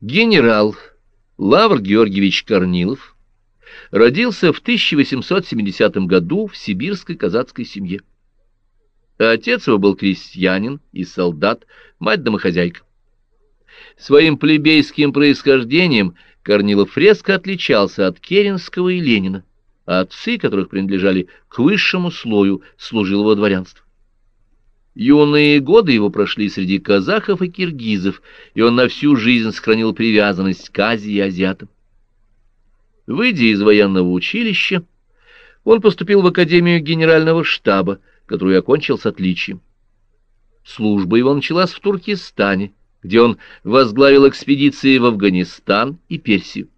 Генерал Лавр Георгиевич Корнилов родился в 1870 году в сибирской казацкой семье. Отец его был крестьянин и солдат, мать домохозяйка. Своим плебейским происхождением Корнилов резко отличался от Керенского и Ленина, отцы которых принадлежали к высшему слою служилого дворянства. Юные годы его прошли среди казахов и киргизов, и он на всю жизнь сохранил привязанность к Азии и азиатам. Выйдя из военного училища, он поступил в Академию Генерального штаба, которую окончил с отличием. Служба его началась в Туркестане, где он возглавил экспедиции в Афганистан и Персию.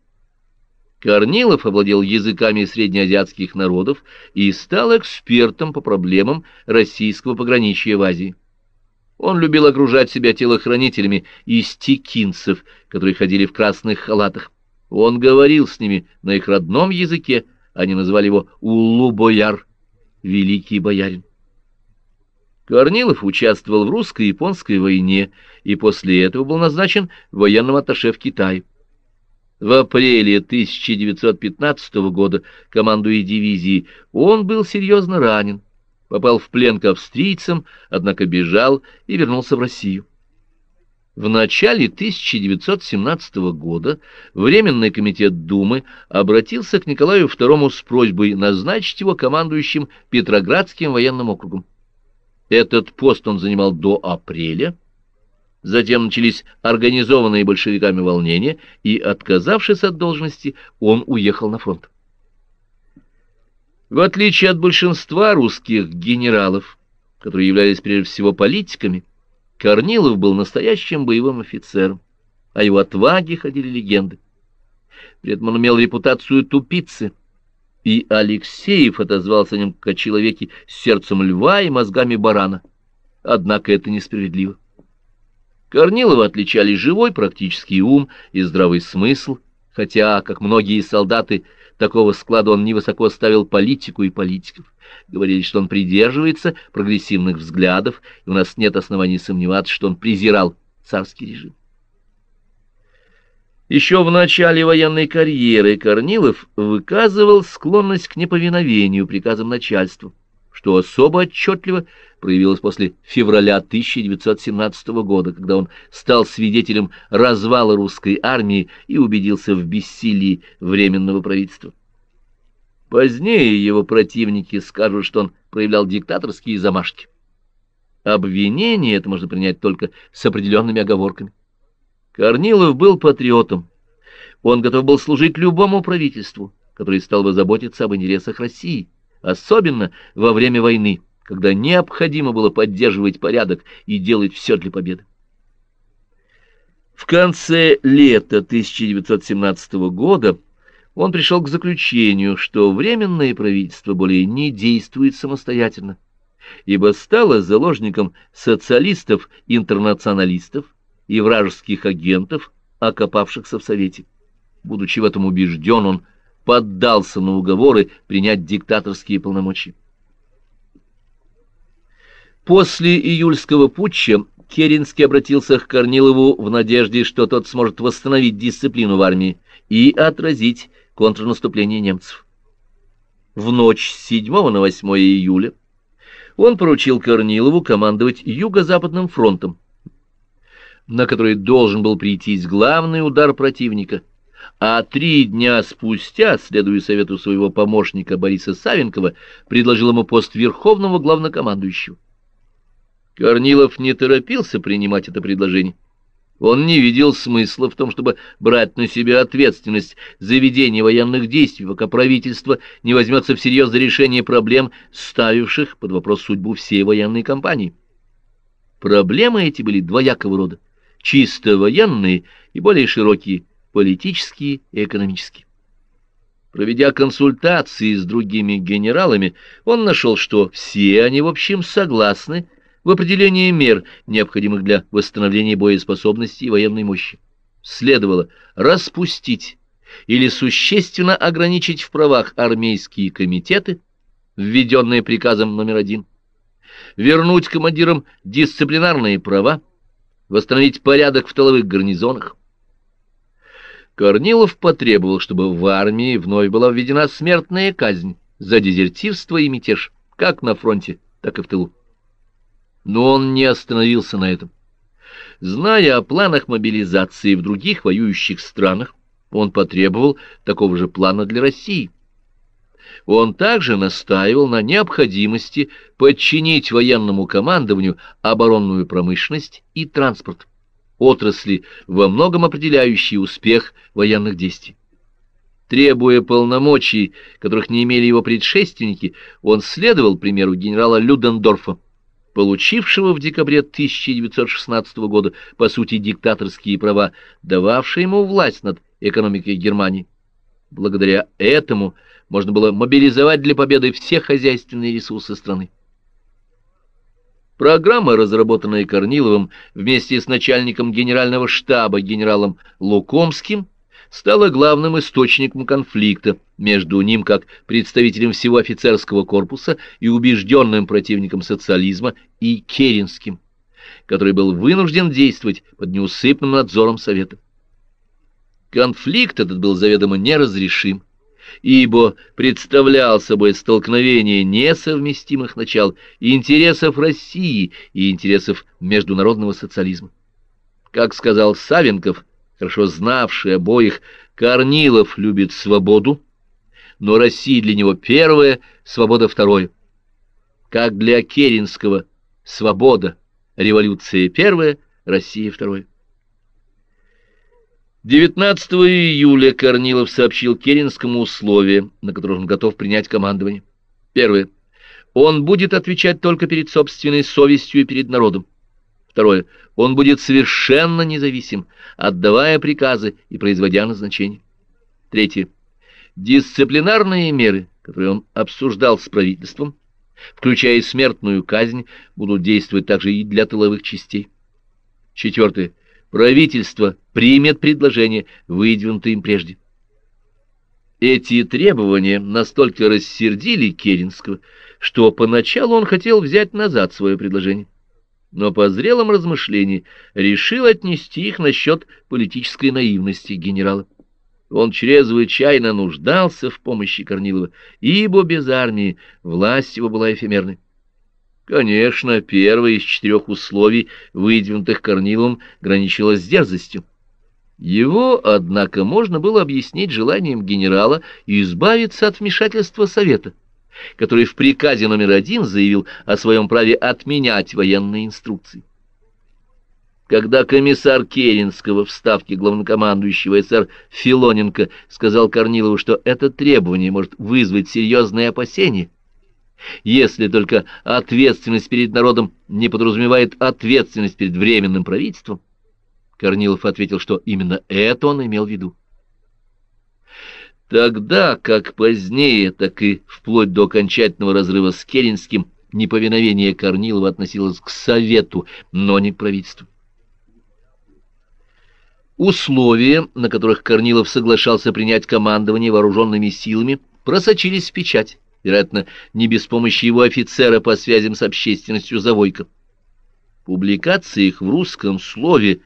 Корнилов овладел языками среднеазиатских народов и стал экспертом по проблемам российского пограничья в Азии. Он любил окружать себя телохранителями из текинцев, которые ходили в красных халатах. Он говорил с ними на их родном языке, они называли его Улу-Бояр, великий боярин. Корнилов участвовал в русско-японской войне и после этого был назначен военным атташе в Китае. В апреле 1915 года, командуя дивизией, он был серьезно ранен, попал в плен к австрийцам, однако бежал и вернулся в Россию. В начале 1917 года Временный комитет Думы обратился к Николаю II с просьбой назначить его командующим Петроградским военным округом. Этот пост он занимал до апреля, Затем начались организованные большевиками волнения, и, отказавшись от должности, он уехал на фронт. В отличие от большинства русских генералов, которые являлись прежде всего политиками, Корнилов был настоящим боевым офицером, о его отваге ходили легенды. При этом он имел репутацию тупицы, и Алексеев отозвался о нем как о человеке с сердцем льва и мозгами барана. Однако это несправедливо. Корнилова отличали живой практический ум и здравый смысл, хотя, как многие солдаты, такого склада он невысоко ставил политику и политиков. Говорили, что он придерживается прогрессивных взглядов, и у нас нет оснований сомневаться, что он презирал царский режим. Еще в начале военной карьеры Корнилов выказывал склонность к неповиновению приказам начальства что особо отчетливо проявилось после февраля 1917 года, когда он стал свидетелем развала русской армии и убедился в бессилии Временного правительства. Позднее его противники скажут, что он проявлял диктаторские замашки. Обвинение это можно принять только с определенными оговорками. Корнилов был патриотом. Он готов был служить любому правительству, который стал бы заботиться об интересах России особенно во время войны, когда необходимо было поддерживать порядок и делать все для победы. В конце лета 1917 года он пришел к заключению, что Временное правительство более не действует самостоятельно, ибо стало заложником социалистов-интернационалистов и вражеских агентов, окопавшихся в Совете. Будучи в этом убежден, он поддался на уговоры принять диктаторские полномочия. После июльского путча Керенский обратился к Корнилову в надежде, что тот сможет восстановить дисциплину в армии и отразить контрнаступление немцев. В ночь с 7 на 8 июля он поручил Корнилову командовать Юго-Западным фронтом, на который должен был прийтись главный удар противника – а три дня спустя, следуя совету своего помощника Бориса Савенкова, предложил ему пост верховного главнокомандующего. Корнилов не торопился принимать это предложение. Он не видел смысла в том, чтобы брать на себя ответственность за ведение военных действий, пока правительство не возьмется всерьез за решение проблем, ставивших под вопрос судьбу всей военной кампании. Проблемы эти были двоякого рода, чисто военные и более широкие, политические и экономические. Проведя консультации с другими генералами, он нашел, что все они, в общем, согласны в определении мер, необходимых для восстановления боеспособности и военной мощи. Следовало распустить или существенно ограничить в правах армейские комитеты, введенные приказом номер один, вернуть командирам дисциплинарные права, восстановить порядок в тыловых гарнизонах, Корнилов потребовал, чтобы в армии вновь была введена смертная казнь за дезертирство и мятеж, как на фронте, так и в тылу. Но он не остановился на этом. Зная о планах мобилизации в других воюющих странах, он потребовал такого же плана для России. Он также настаивал на необходимости подчинить военному командованию оборонную промышленность и транспорт отрасли, во многом определяющие успех военных действий. Требуя полномочий, которых не имели его предшественники, он следовал примеру генерала Людендорфа, получившего в декабре 1916 года, по сути, диктаторские права, дававшие ему власть над экономикой Германии. Благодаря этому можно было мобилизовать для победы все хозяйственные ресурсы страны. Программа, разработанная Корниловым вместе с начальником генерального штаба генералом Лукомским, стала главным источником конфликта между ним как представителем всего офицерского корпуса и убежденным противником социализма и Керенским, который был вынужден действовать под неусыпным надзором Совета. Конфликт этот был заведомо неразрешим ибо представлял собой столкновение несовместимых начал интересов России и интересов международного социализма. Как сказал Савенков, хорошо знавший обоих, Корнилов любит свободу, но Россия для него первая, свобода второе. Как для Керенского свобода, революция первая, Россия второе. 19 июля Корнилов сообщил Керенскому условия, на которых он готов принять командование. Первое. Он будет отвечать только перед собственной совестью и перед народом. Второе. Он будет совершенно независим, отдавая приказы и производя назначения. Третье. Дисциплинарные меры, которые он обсуждал с правительством, включая смертную казнь, будут действовать также и для тыловых частей. Четвертое правительство примет предложение, выдвинутое им прежде. Эти требования настолько рассердили Керенского, что поначалу он хотел взять назад свое предложение, но по зрелом размышлении решил отнести их насчет политической наивности генерала. Он чрезвычайно нуждался в помощи Корнилова, ибо без армии власть его была эфемерной. Конечно, первое из четырех условий, выдвинутых Корниловым, граничило с дерзостью. Его, однако, можно было объяснить желанием генерала избавиться от вмешательства Совета, который в приказе номер один заявил о своем праве отменять военные инструкции. Когда комиссар Керенского в ставке главнокомандующего СР Филоненко сказал Корнилову, что это требование может вызвать серьезные опасения, если только ответственность перед народом не подразумевает ответственность перед временным правительством, Корнилов ответил, что именно это он имел в виду. Тогда, как позднее, так и вплоть до окончательного разрыва с Керенским, неповиновение Корнилова относилось к Совету, но не к правительству. Условия, на которых Корнилов соглашался принять командование вооруженными силами, просочились в печать вероятно, не без помощи его офицера по связям с общественностью Завойко. Публикация их в русском слове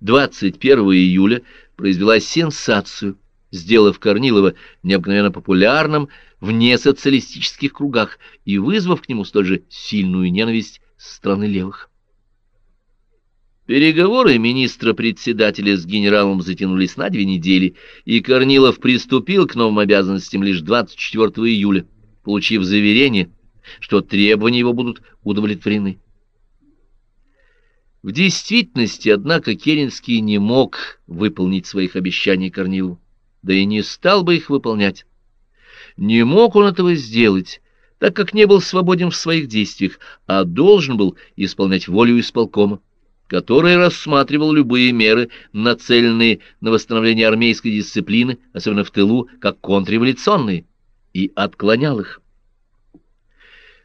21 июля произвела сенсацию, сделав Корнилова необыкновенно популярным в несоциалистических кругах и вызвав к нему столь же сильную ненависть со стороны левых. Переговоры министра-председателя с генералом затянулись на две недели, и Корнилов приступил к новым обязанностям лишь 24 июля получив заверение, что требования его будут удовлетворены. В действительности, однако, Керенский не мог выполнить своих обещаний Корнилу, да и не стал бы их выполнять. Не мог он этого сделать, так как не был свободен в своих действиях, а должен был исполнять волю исполкома, который рассматривал любые меры, нацеленные на восстановление армейской дисциплины, особенно в тылу, как контрреволюционные и отклонял их.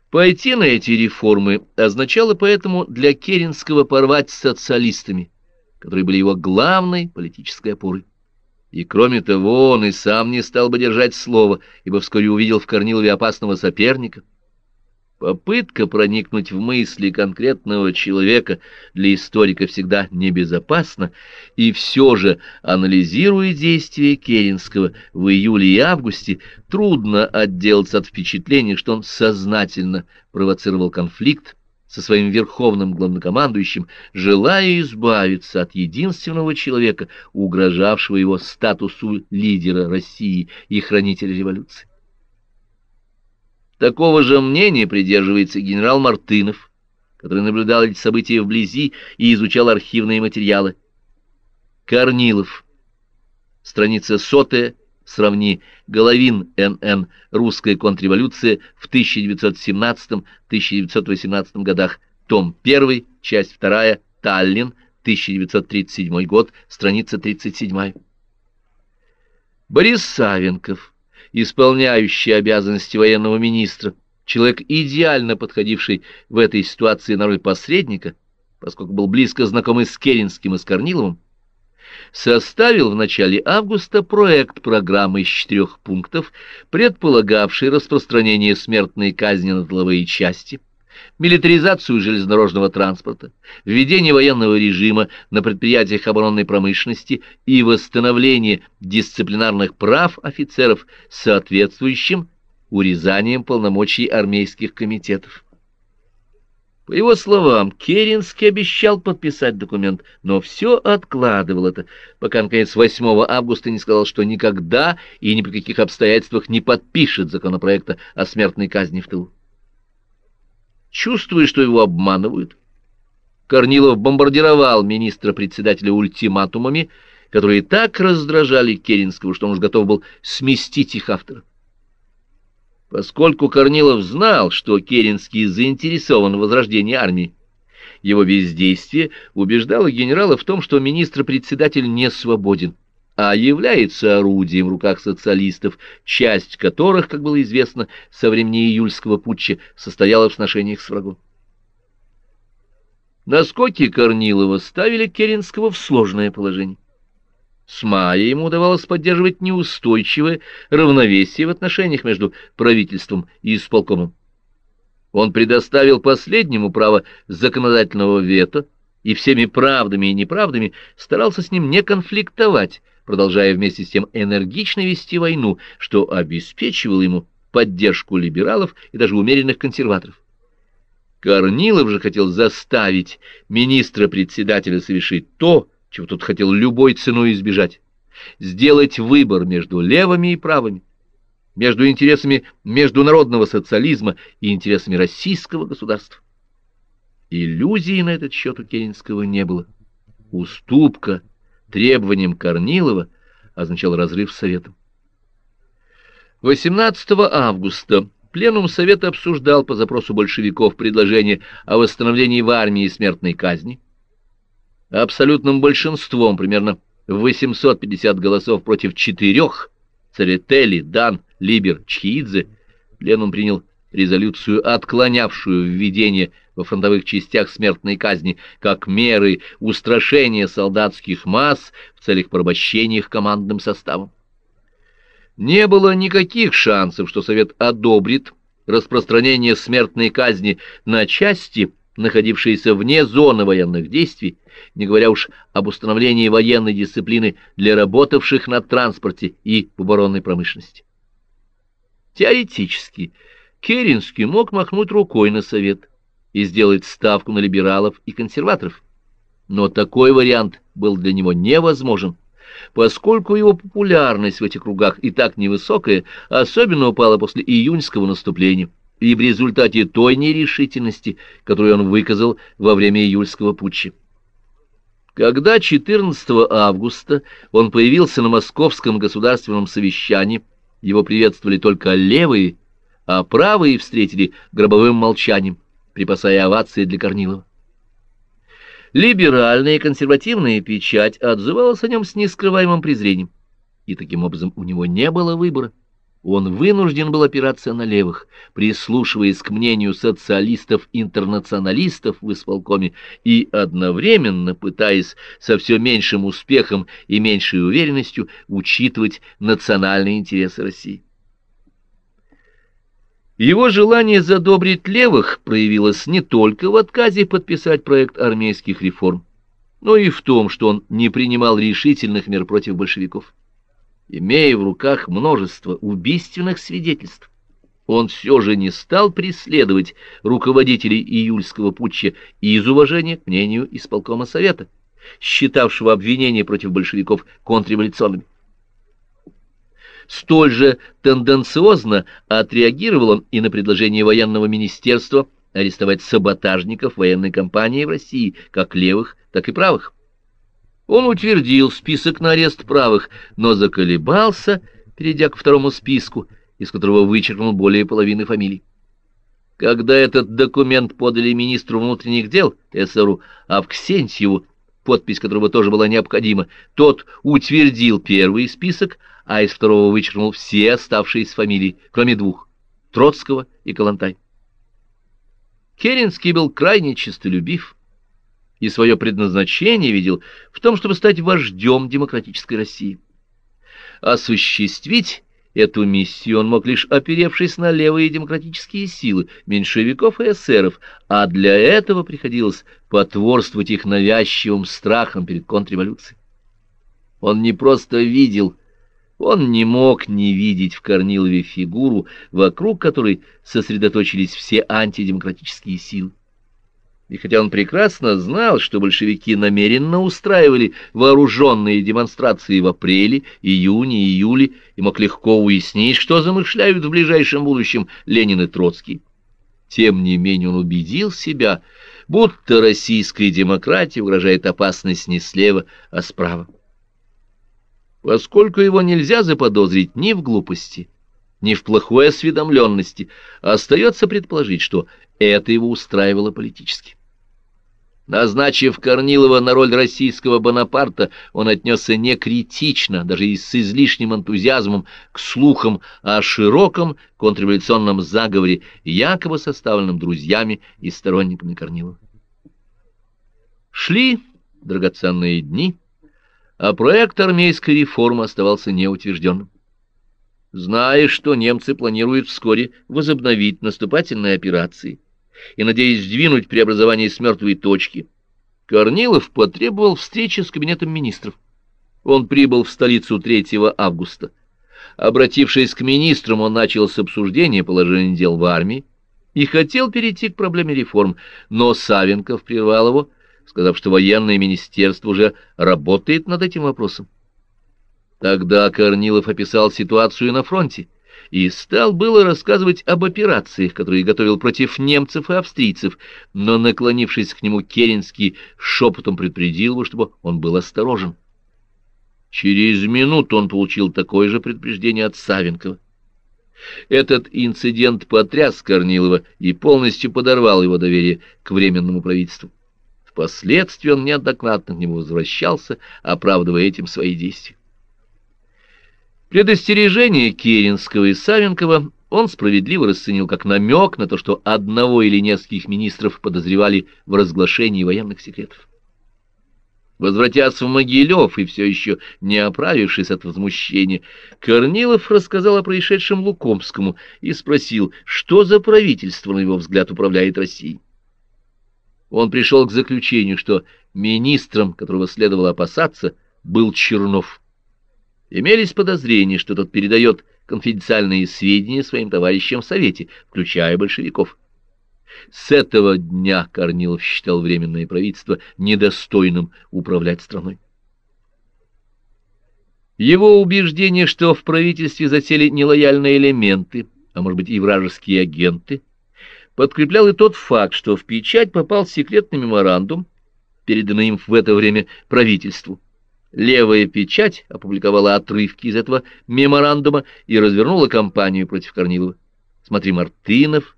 Пойти на эти реформы означало поэтому для Керенского порвать с социалистами, которые были его главной политической опорой. И кроме того, он и сам не стал бы держать слово, ибо вскоре увидел в Корнилове опасного соперника. Попытка проникнуть в мысли конкретного человека для историка всегда небезопасна, и все же, анализируя действия Керенского в июле и августе, трудно отделаться от впечатления, что он сознательно провоцировал конфликт со своим верховным главнокомандующим, желая избавиться от единственного человека, угрожавшего его статусу лидера России и хранителя революции. Такого же мнения придерживается генерал Мартынов, который наблюдал эти события вблизи и изучал архивные материалы. Корнилов. Страница сотая. Сравни. Головин Н.Н. Русская контрреволюция в 1917-1918 годах. Том 1, часть 2, Таллин, 1937 год, страница 37. Борис Савенков исполняющий обязанности военного министра, человек, идеально подходивший в этой ситуации на роль посредника, поскольку был близко знаком и с Керенским, и с Корниловым, составил в начале августа проект программы из четырех пунктов, предполагавший распространение смертной казни на тыловые части, милитаризацию железнодорожного транспорта, введение военного режима на предприятиях оборонной промышленности и восстановление дисциплинарных прав офицеров соответствующим урезанием полномочий армейских комитетов. По его словам, Керенский обещал подписать документ, но все откладывал это, пока, наконец, 8 августа не сказал, что никогда и ни при каких обстоятельствах не подпишет законопроекта о смертной казни в тылу чувствуя, что его обманывают. Корнилов бомбардировал министра-председателя ультиматумами, которые так раздражали Керенского, что он уж готов был сместить их автора. Поскольку Корнилов знал, что Керенский заинтересован в возрождении армии, его бездействие убеждало генерала в том, что министр-председатель не свободен а является орудием в руках социалистов, часть которых, как было известно, со времени июльского путча состояла в сношениях с врагом. Наскоки Корнилова ставили Керенского в сложное положение. С мая ему удавалось поддерживать неустойчивое равновесие в отношениях между правительством и исполкомом. Он предоставил последнему право законодательного вето и всеми правдами и неправдами старался с ним не конфликтовать, продолжая вместе с тем энергично вести войну, что обеспечивало ему поддержку либералов и даже умеренных консерваторов. Корнилов же хотел заставить министра-председателя совершить то, чего тот хотел любой ценой избежать, сделать выбор между левыми и правыми, между интересами международного социализма и интересами российского государства. Иллюзий на этот счет у Керенского не было. Уступка – требованием Корнилова означал разрыв с Советом. 18 августа Пленум Совета обсуждал по запросу большевиков предложение о восстановлении в армии смертной казни. Абсолютным большинством, примерно 850 голосов против четырех, Церетели, Дан, Либер, Чхиидзе, Пленум принял резолюцию, отклонявшую введение во фронтовых частях смертной казни как меры устрашения солдатских масс в целях порабощения их командным составом. Не было никаких шансов, что Совет одобрит распространение смертной казни на части, находившиеся вне зоны военных действий, не говоря уж об установлении военной дисциплины для работавших на транспорте и в оборонной промышленности. Теоретически, Керенский мог махнуть рукой на совет и сделать ставку на либералов и консерваторов. Но такой вариант был для него невозможен, поскольку его популярность в этих кругах и так невысокая, особенно упала после июньского наступления и в результате той нерешительности, которую он выказал во время июльского путча. Когда 14 августа он появился на Московском государственном совещании, его приветствовали только левые, а правые встретили гробовым молчанием, припасая овации для Корнилова. Либеральная и консервативная печать отзывалась о нем с нескрываемым презрением, и таким образом у него не было выбора. Он вынужден был опираться на левых, прислушиваясь к мнению социалистов-интернационалистов в исполкоме и одновременно пытаясь со все меньшим успехом и меньшей уверенностью учитывать национальные интересы России. Его желание задобрить левых проявилось не только в отказе подписать проект армейских реформ, но и в том, что он не принимал решительных мер против большевиков. Имея в руках множество убийственных свидетельств, он все же не стал преследовать руководителей июльского путча из уважения к мнению исполкома Совета, считавшего обвинения против большевиков контрреволюционными. Столь же тенденциозно отреагировал он и на предложение военного министерства арестовать саботажников военной кампании в России, как левых, так и правых. Он утвердил список на арест правых, но заколебался, перейдя к второму списку, из которого вычеркнул более половины фамилий. Когда этот документ подали министру внутренних дел СРУ Авксентьеву, подпись которого тоже была необходима, тот утвердил первый список, а из второго вычеркнул все оставшиеся фамилии, кроме двух — Троцкого и Калантай. Керенский был крайне честолюбив и свое предназначение видел в том, чтобы стать вождем демократической России. Осуществить Эту миссию он мог лишь оперевшись на левые демократические силы, меньшевиков и эсеров, а для этого приходилось потворствовать их навязчивым страхом перед контрреволюцией. Он не просто видел, он не мог не видеть в Корнилове фигуру, вокруг которой сосредоточились все антидемократические силы. И хотя он прекрасно знал, что большевики намеренно устраивали вооруженные демонстрации в апреле, июне, июле, и мог легко уяснить, что замышляют в ближайшем будущем Ленин и Троцкий, тем не менее он убедил себя, будто российской демократии угрожает опасность не слева, а справа. Поскольку его нельзя заподозрить ни в глупости, ни в плохой осведомленности, остается предположить, что это его устраивало политически. Назначив Корнилова на роль российского Бонапарта, он отнесся не критично, даже и с излишним энтузиазмом, к слухам о широком контрреволюционном заговоре, якобы составленном друзьями и сторонниками Корнилова. Шли драгоценные дни, а проект армейской реформы оставался неутвержденным. Зная, что немцы планируют вскоре возобновить наступательные операции, и, надеясь сдвинуть преобразование с мертвой точки, Корнилов потребовал встречи с кабинетом министров. Он прибыл в столицу 3 августа. Обратившись к министрам, он начал с обсуждения положения дел в армии и хотел перейти к проблеме реформ, но Савенков прервал его, сказав, что военное министерство уже работает над этим вопросом. Тогда Корнилов описал ситуацию на фронте и стал было рассказывать об операциях, которые готовил против немцев и австрийцев, но, наклонившись к нему, Керенский шепотом предупредил его, чтобы он был осторожен. Через минуту он получил такое же предупреждение от Савенкова. Этот инцидент потряс Корнилова и полностью подорвал его доверие к Временному правительству. Впоследствии он неоднократно к нему возвращался, оправдывая этим свои действия. Предостережение Керенского и Савенкова он справедливо расценил как намек на то, что одного или нескольких министров подозревали в разглашении военных секретов. Возвратясь в Могилев и все еще не оправившись от возмущения, Корнилов рассказал о происшедшем Лукомскому и спросил, что за правительство, на его взгляд, управляет Россией. Он пришел к заключению, что министром, которого следовало опасаться, был Чернов. Имелись подозрения, что тот передает конфиденциальные сведения своим товарищам в Совете, включая большевиков. С этого дня Корнилов считал Временное правительство недостойным управлять страной. Его убеждение, что в правительстве засели нелояльные элементы, а может быть и вражеские агенты, подкреплял и тот факт, что в печать попал секретный меморандум, переданный им в это время правительству. Левая печать опубликовала отрывки из этого меморандума и развернула кампанию против Корнилова. Смотри, Мартынов,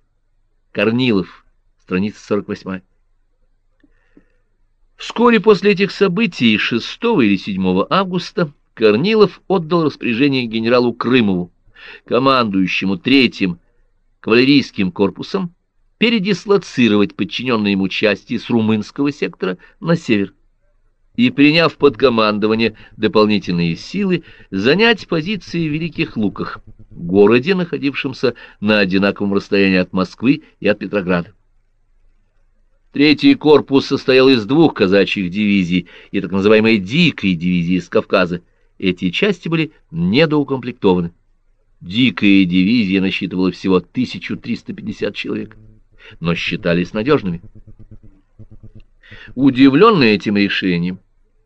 Корнилов, страница 48. Вскоре после этих событий, 6 или 7 августа, Корнилов отдал распоряжение генералу Крымову, командующему третьим кавалерийским корпусом, передислоцировать подчиненные ему части с румынского сектора на север и, приняв под командование дополнительные силы, занять позиции в Великих Луках, городе, находившемся на одинаковом расстоянии от Москвы и от Петрограда. Третий корпус состоял из двух казачьих дивизий и так называемой «дикой» дивизии из Кавказа. Эти части были недоукомплектованы. Дикая дивизия насчитывала всего 1350 человек, но считались надежными. Удивленный этим решением,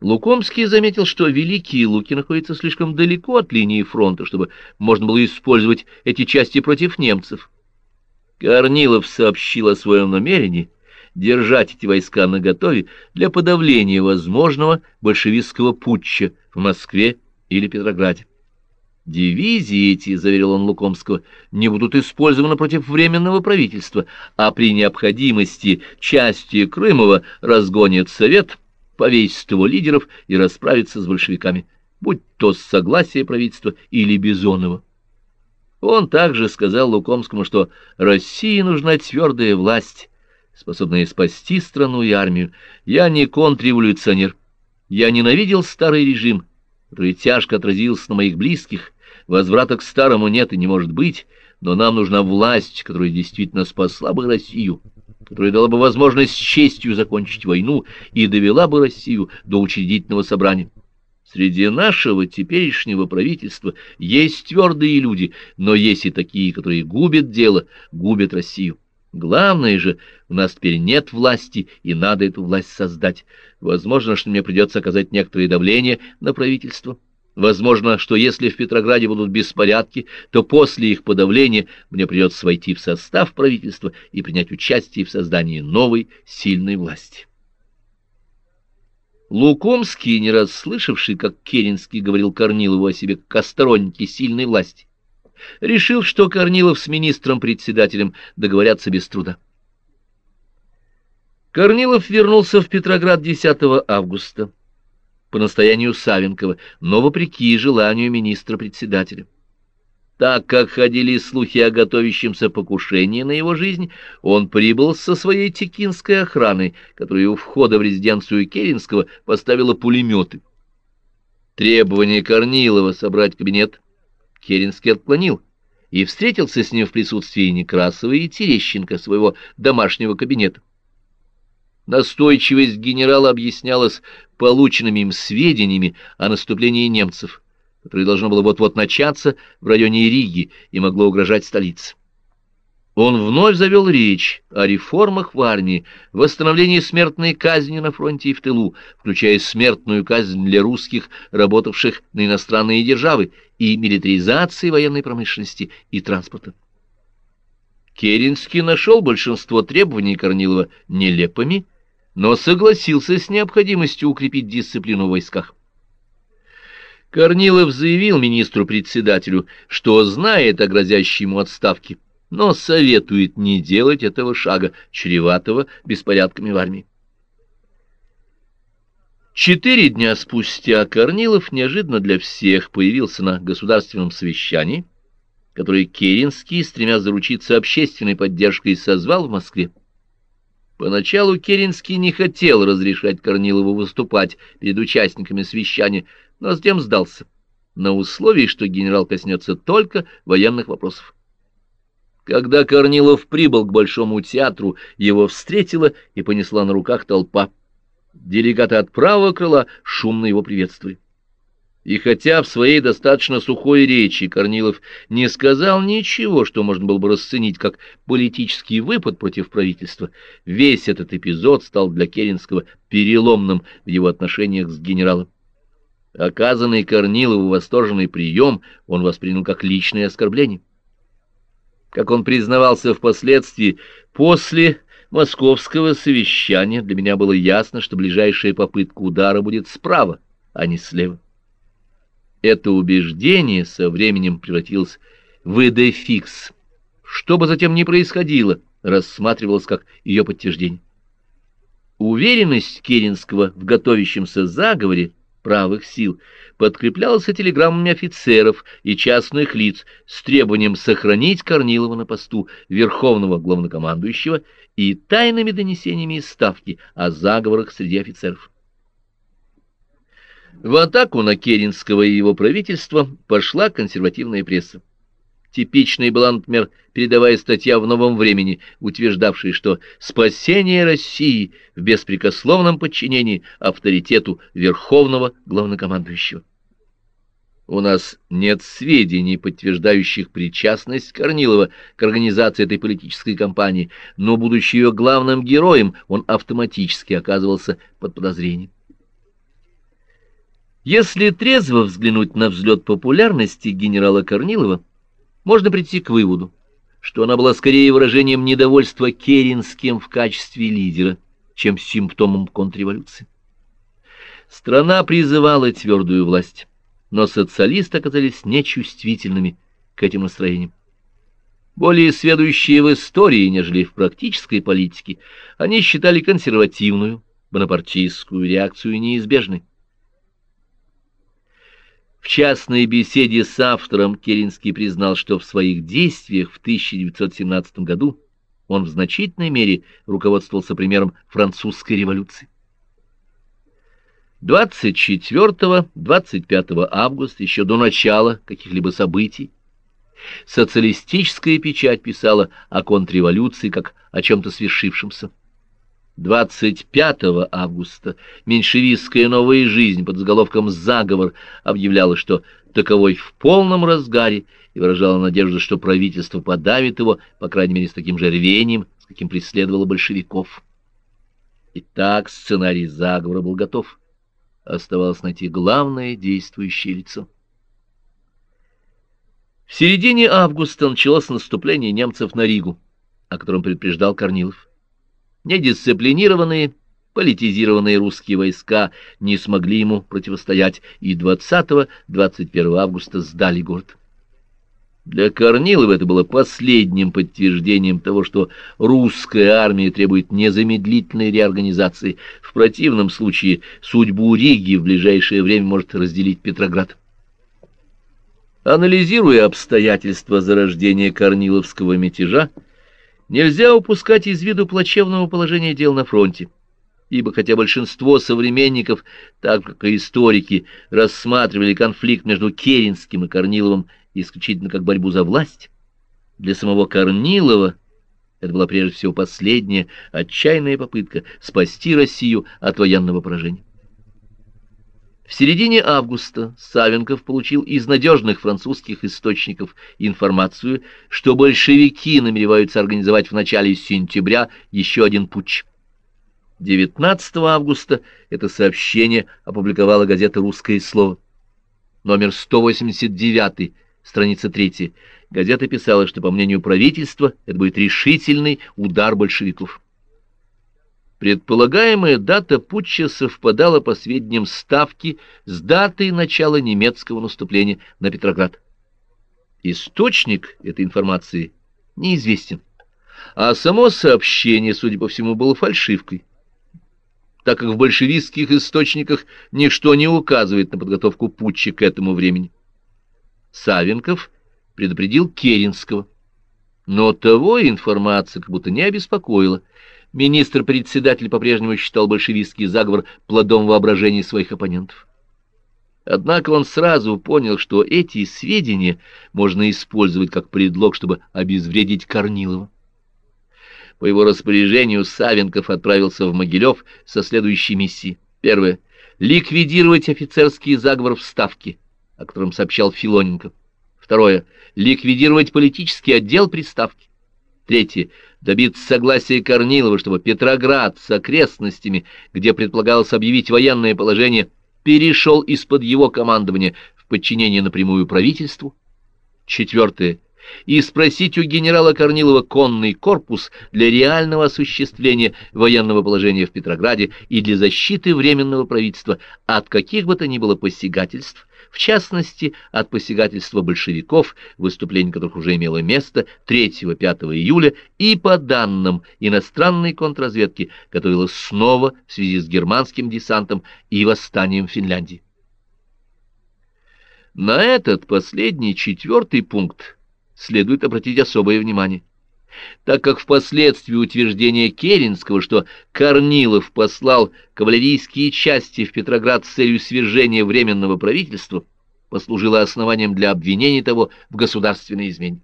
Лукомский заметил, что Великие Луки находятся слишком далеко от линии фронта, чтобы можно было использовать эти части против немцев. Корнилов сообщил о своем намерении держать эти войска наготове для подавления возможного большевистского путча в Москве или Петрограде. Дивизии эти, заверил он Лукомского, не будут использованы против Временного правительства, а при необходимости части Крымова разгонят Совет, повесит его лидеров и расправится с большевиками, будь то с согласия правительства или Бизонова. Он также сказал Лукомскому, что России нужна твердая власть, способная спасти страну и армию. Я не контрреволюционер. Я ненавидел старый режим, который тяжко отразился на моих близких, Возврата к старому нет и не может быть, но нам нужна власть, которая действительно спасла бы Россию, которая дала бы возможность с честью закончить войну и довела бы Россию до учредительного собрания. Среди нашего теперешнего правительства есть твердые люди, но есть и такие, которые губят дело, губят Россию. Главное же, у нас теперь нет власти, и надо эту власть создать. Возможно, что мне придется оказать некоторое давление на правительство. Возможно, что если в Петрограде будут беспорядки, то после их подавления мне придется войти в состав правительства и принять участие в создании новой сильной власти. Лукомский, не раз слышавший, как Керенский говорил Корнилову о себе как о стороннике сильной власти, решил, что Корнилов с министром-председателем договорятся без труда. Корнилов вернулся в Петроград 10 августа по настоянию Савенкова, но вопреки желанию министра-председателя. Так как ходили слухи о готовящемся покушении на его жизнь, он прибыл со своей текинской охраной, которая у входа в резиденцию Керенского поставила пулеметы. Требование Корнилова собрать кабинет Керенский отклонил и встретился с ним в присутствии Некрасова и Терещенко, своего домашнего кабинета. Настойчивость генерала объяснялась полученными им сведениями о наступлении немцев, которое должно было вот-вот начаться в районе Риги и могло угрожать столице. Он вновь завел речь о реформах в армии, восстановлении смертной казни на фронте и в тылу, включая смертную казнь для русских, работавших на иностранные державы, и милитаризации военной промышленности и транспорта. Керенский нашел большинство требований Корнилова нелепыми, но согласился с необходимостью укрепить дисциплину в войсках. Корнилов заявил министру-председателю, что знает о грозящей ему отставке, но советует не делать этого шага, чреватого беспорядками в армии. Четыре дня спустя Корнилов неожиданно для всех появился на государственном совещании, которое Керенский, стремясь заручиться общественной поддержкой, созвал в Москве. Поначалу Керенский не хотел разрешать Корнилову выступать перед участниками совещания, но затем сдался, на условии, что генерал коснется только военных вопросов. Когда Корнилов прибыл к Большому театру, его встретила и понесла на руках толпа. Делегаты от правого крыла шумно его приветствовали. И хотя в своей достаточно сухой речи Корнилов не сказал ничего, что можно было бы расценить как политический выпад против правительства, весь этот эпизод стал для Керенского переломным в его отношениях с генералом. Оказанный Корнилову восторженный прием он воспринял как личное оскорбление. Как он признавался впоследствии, после московского совещания для меня было ясно, что ближайшая попытка удара будет справа, а не слева. Это убеждение со временем превратилось в идефикс. Что бы затем ни происходило, рассматривалось как ее подтверждение. Уверенность Керенского в готовящемся заговоре правых сил подкреплялась телеграммами офицеров и частных лиц с требованием сохранить Корнилова на посту верховного главнокомандующего и тайными донесениями из Ставки о заговорах среди офицеров. В атаку на Керенского и его правительство пошла консервативная пресса. Типичной была, например, передовая статья в «Новом времени», утверждавшая, что спасение России в беспрекословном подчинении авторитету верховного главнокомандующего. У нас нет сведений, подтверждающих причастность Корнилова к организации этой политической кампании, но, будучи ее главным героем, он автоматически оказывался под подозрением. Если трезво взглянуть на взлет популярности генерала Корнилова, можно прийти к выводу, что она была скорее выражением недовольства Керенским в качестве лидера, чем симптомом контрреволюции. Страна призывала твердую власть но социалисты оказались нечувствительными к этим настроениям. Более сведущие в истории, нежели в практической политике, они считали консервативную, бонапартийскую реакцию неизбежной. В частной беседе с автором Керенский признал, что в своих действиях в 1917 году он в значительной мере руководствовался примером французской революции. 24-25 августа, еще до начала каких-либо событий, социалистическая печать писала о контрреволюции как о чем-то свершившемся. 25 августа меньшевистская новая жизнь под заголовком «Заговор» объявляла, что таковой в полном разгаре и выражала надежду, что правительство подавит его, по крайней мере, с таким же рвением, с каким преследовало большевиков. Итак, сценарий заговора был готов оставалось найти главное действующее лицо. В середине августа началось наступление немцев на Ригу, о котором предупреждал Корнилов. Недисциплинированные, политизированные русские войска не смогли ему противостоять и 20-21 августа сдали город. Для Корнилова это было последним подтверждением того, что русская армия требует незамедлительной реорганизации. В противном случае судьбу Риги в ближайшее время может разделить Петроград. Анализируя обстоятельства зарождения Корниловского мятежа, нельзя упускать из виду плачевного положения дел на фронте ибо хотя большинство современников, так как и историки, рассматривали конфликт между Керенским и Корниловым исключительно как борьбу за власть, для самого Корнилова это была прежде всего последняя отчаянная попытка спасти Россию от военного поражения. В середине августа Савенков получил из надежных французских источников информацию, что большевики намереваются организовать в начале сентября еще один путч. 19 августа это сообщение опубликовала газета «Русское слово». Номер 189 страница 3, газета писала, что, по мнению правительства, это будет решительный удар большевиков. Предполагаемая дата путча совпадала по сведениям Ставки с датой начала немецкого наступления на Петроград. Источник этой информации неизвестен, а само сообщение, судя по всему, было фальшивкой, так как в большевистских источниках ничто не указывает на подготовку путча к этому времени. Савенков предупредил Керенского. Но того информация как будто не обеспокоила. Министр-председатель по-прежнему считал большевистский заговор плодом воображения своих оппонентов. Однако он сразу понял, что эти сведения можно использовать как предлог, чтобы обезвредить Корнилова. По его распоряжению Савенков отправился в Могилев со следующей миссией. Первое. Ликвидировать офицерский заговор в Ставке о котором сообщал Филоненко. Второе. Ликвидировать политический отдел приставки. Третье. Добиться согласия Корнилова, чтобы Петроград с окрестностями, где предполагалось объявить военное положение, перешел из-под его командования в подчинение напрямую правительству. Четвертое и спросить у генерала Корнилова конный корпус для реального осуществления военного положения в Петрограде и для защиты Временного правительства от каких бы то ни было посягательств, в частности, от посягательства большевиков, выступление которых уже имело место 3-5 июля, и по данным иностранной контрразведки готовилось снова в связи с германским десантом и восстанием Финляндии. На этот последний четвертый пункт следует обратить особое внимание. Так как впоследствии утверждение Керенского, что Корнилов послал кавалерийские части в Петроград с целью свержения Временного правительства, послужило основанием для обвинения того в государственной измене.